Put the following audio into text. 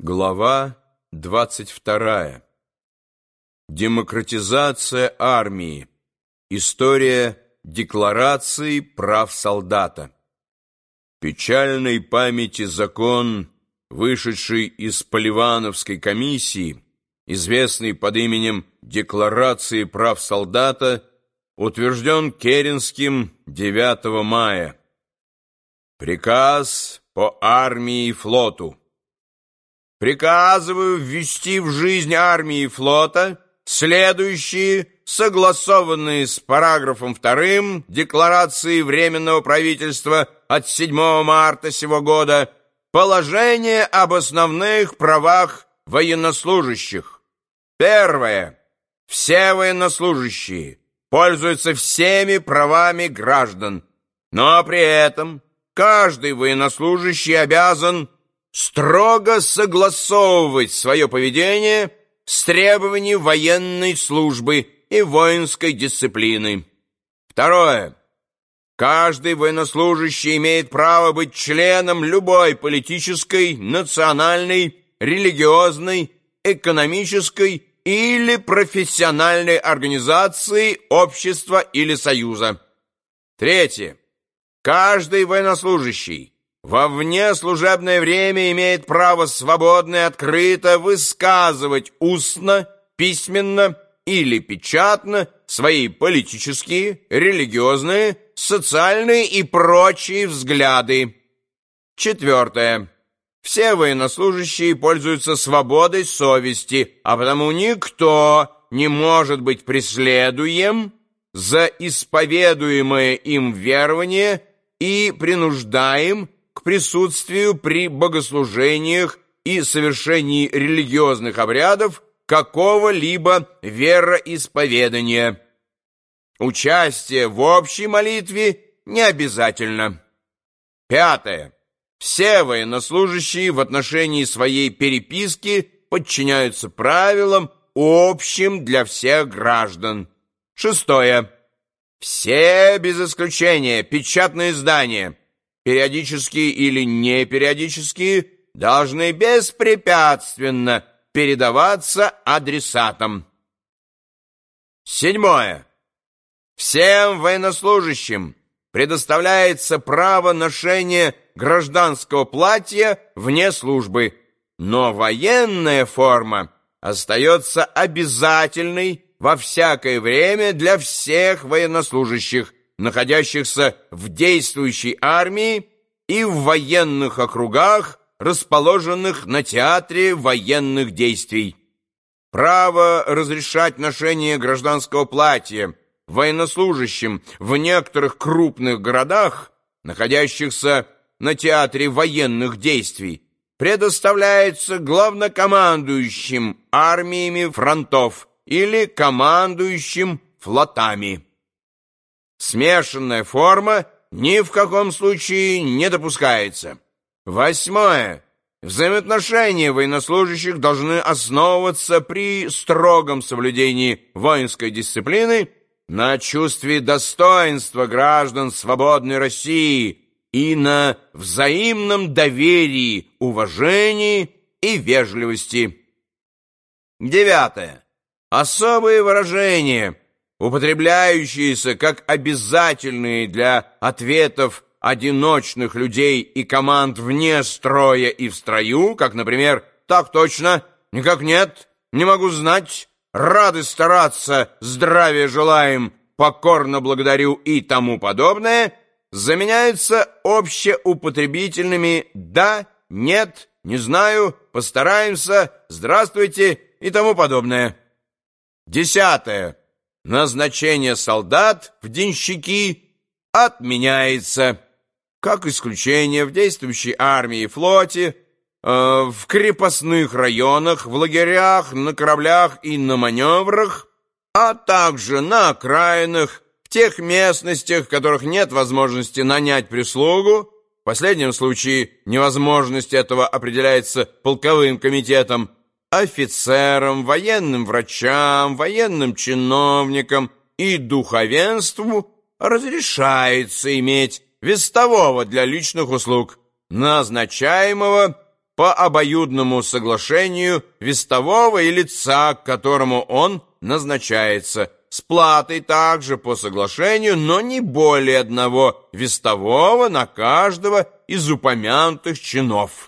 Глава 22. Демократизация армии. История Декларации прав солдата. Печальной памяти закон, вышедший из Поливановской комиссии, известный под именем Декларации прав солдата, утвержден Керенским 9 мая. Приказ по армии и флоту. Приказываю ввести в жизнь армии и флота следующие, согласованные с параграфом 2 Декларации Временного правительства от 7 марта сего года, положение об основных правах военнослужащих. Первое. Все военнослужащие пользуются всеми правами граждан, но при этом каждый военнослужащий обязан строго согласовывать свое поведение с требованием военной службы и воинской дисциплины. Второе. Каждый военнослужащий имеет право быть членом любой политической, национальной, религиозной, экономической или профессиональной организации, общества или союза. Третье. Каждый военнослужащий во внеслужебное время имеет право свободно и открыто высказывать устно, письменно или печатно свои политические, религиозные, социальные и прочие взгляды. Четвертое. Все военнослужащие пользуются свободой совести, а потому никто не может быть преследуем за исповедуемое им верование и принуждаем к присутствию при богослужениях и совершении религиозных обрядов какого-либо вероисповедания. Участие в общей молитве не обязательно. Пятое. Все военнослужащие в отношении своей переписки подчиняются правилам, общим для всех граждан. Шестое. Все, без исключения, печатные издания – периодические или непериодические, должны беспрепятственно передаваться адресатам. Седьмое. Всем военнослужащим предоставляется право ношения гражданского платья вне службы, но военная форма остается обязательной во всякое время для всех военнослужащих, находящихся в действующей армии и в военных округах, расположенных на театре военных действий. Право разрешать ношение гражданского платья военнослужащим в некоторых крупных городах, находящихся на театре военных действий, предоставляется главнокомандующим армиями фронтов или командующим флотами. Смешанная форма ни в каком случае не допускается. Восьмое. Взаимоотношения военнослужащих должны основываться при строгом соблюдении воинской дисциплины на чувстве достоинства граждан свободной России и на взаимном доверии, уважении и вежливости. Девятое. Особые выражения – употребляющиеся как обязательные для ответов одиночных людей и команд вне строя и в строю, как, например, «так точно», «никак нет», «не могу знать», «рады стараться», «здравия желаем», «покорно благодарю» и тому подобное, заменяются общеупотребительными «да», «нет», «не знаю», «постараемся», «здравствуйте» и тому подобное. Десятое назначение солдат в денщики отменяется. Как исключение в действующей армии и флоте, э, в крепостных районах, в лагерях, на кораблях и на маневрах, а также на окраинах, в тех местностях, в которых нет возможности нанять прислугу, в последнем случае невозможность этого определяется полковым комитетом, офицерам, военным врачам, военным чиновникам и духовенству разрешается иметь вестового для личных услуг, назначаемого по обоюдному соглашению вестового и лица, к которому он назначается, с платой также по соглашению, но не более одного вестового на каждого из упомянутых чинов.